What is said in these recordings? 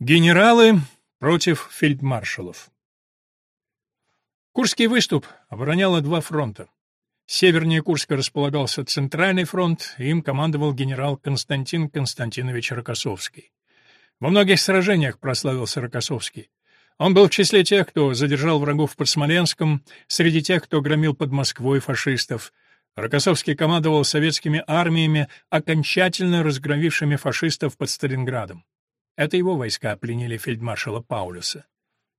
Генералы против фельдмаршалов. Курский выступ обороняло два фронта. Севернее Курска располагался Центральный фронт, им командовал генерал Константин Константинович Рокоссовский. Во многих сражениях прославился Рокоссовский. Он был в числе тех, кто задержал врагов под Смоленском, среди тех, кто громил под Москвой фашистов. Рокоссовский командовал советскими армиями, окончательно разгромившими фашистов под Сталинградом. Это его войска пленили фельдмаршала Паулюса.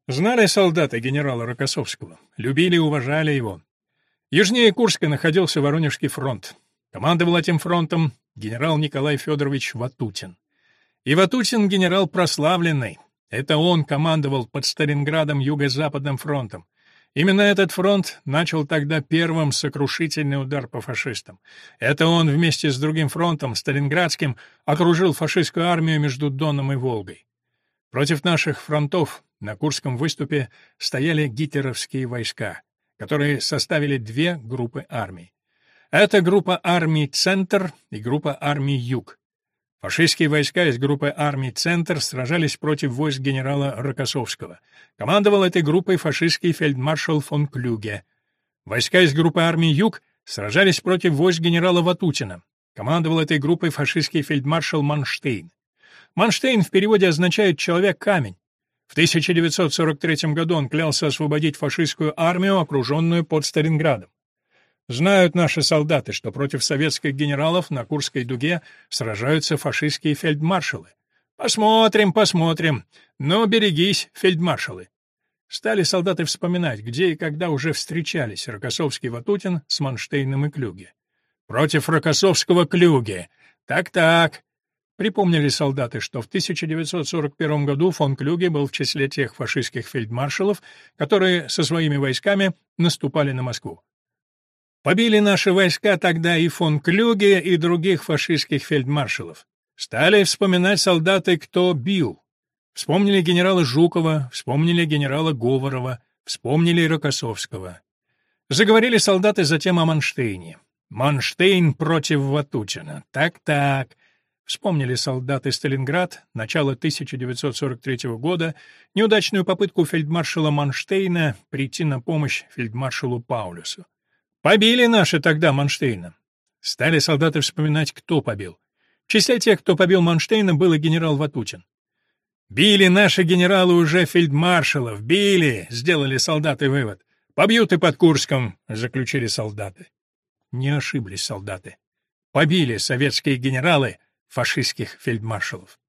Знали солдаты генерала Рокоссовского, любили и уважали его. Южнее Курска находился Воронежский фронт. Командовал этим фронтом генерал Николай Федорович Ватутин. И Ватутин генерал прославленный. Это он командовал под Сталинградом Юго-Западным фронтом. Именно этот фронт начал тогда первым сокрушительный удар по фашистам. Это он вместе с другим фронтом, Сталинградским, окружил фашистскую армию между Доном и Волгой. Против наших фронтов на Курском выступе стояли гитлеровские войска, которые составили две группы армий. Это группа армий «Центр» и группа армий «Юг». Фашистские войска из группы армий «Центр» сражались против войск генерала Рокоссовского. Командовал этой группой фашистский фельдмаршал фон Клюге. Войска из группы армий «Юг» сражались против войск генерала Ватутина. Командовал этой группой фашистский фельдмаршал Манштейн. Манштейн в переводе означает «человек-камень». В 1943 году он клялся освободить фашистскую армию, окруженную под Сталинградом. Знают наши солдаты, что против советских генералов на Курской дуге сражаются фашистские фельдмаршалы. Посмотрим, посмотрим. Но берегись, фельдмаршалы. Стали солдаты вспоминать, где и когда уже встречались Рокоссовский-Ватутин с Манштейном и Клюге. Против Рокоссовского Клюге. Так-так. Припомнили солдаты, что в 1941 году фон Клюге был в числе тех фашистских фельдмаршалов, которые со своими войсками наступали на Москву. Побили наши войска тогда и фон Клюге, и других фашистских фельдмаршалов. Стали вспоминать солдаты, кто бил. Вспомнили генерала Жукова, вспомнили генерала Говорова, вспомнили Рокоссовского. Заговорили солдаты затем о Манштейне. Манштейн против Ватутина. Так-так. Вспомнили солдаты Сталинград, начало 1943 года, неудачную попытку фельдмаршала Манштейна прийти на помощь фельдмаршалу Паулюсу. Побили наши тогда Манштейна. Стали солдаты вспоминать, кто побил. В числе тех, кто побил Манштейна, был и генерал Ватутин. «Били наши генералы уже фельдмаршалов, били!» — сделали солдаты вывод. «Побьют и под Курском», — заключили солдаты. Не ошиблись солдаты. Побили советские генералы фашистских фельдмаршалов.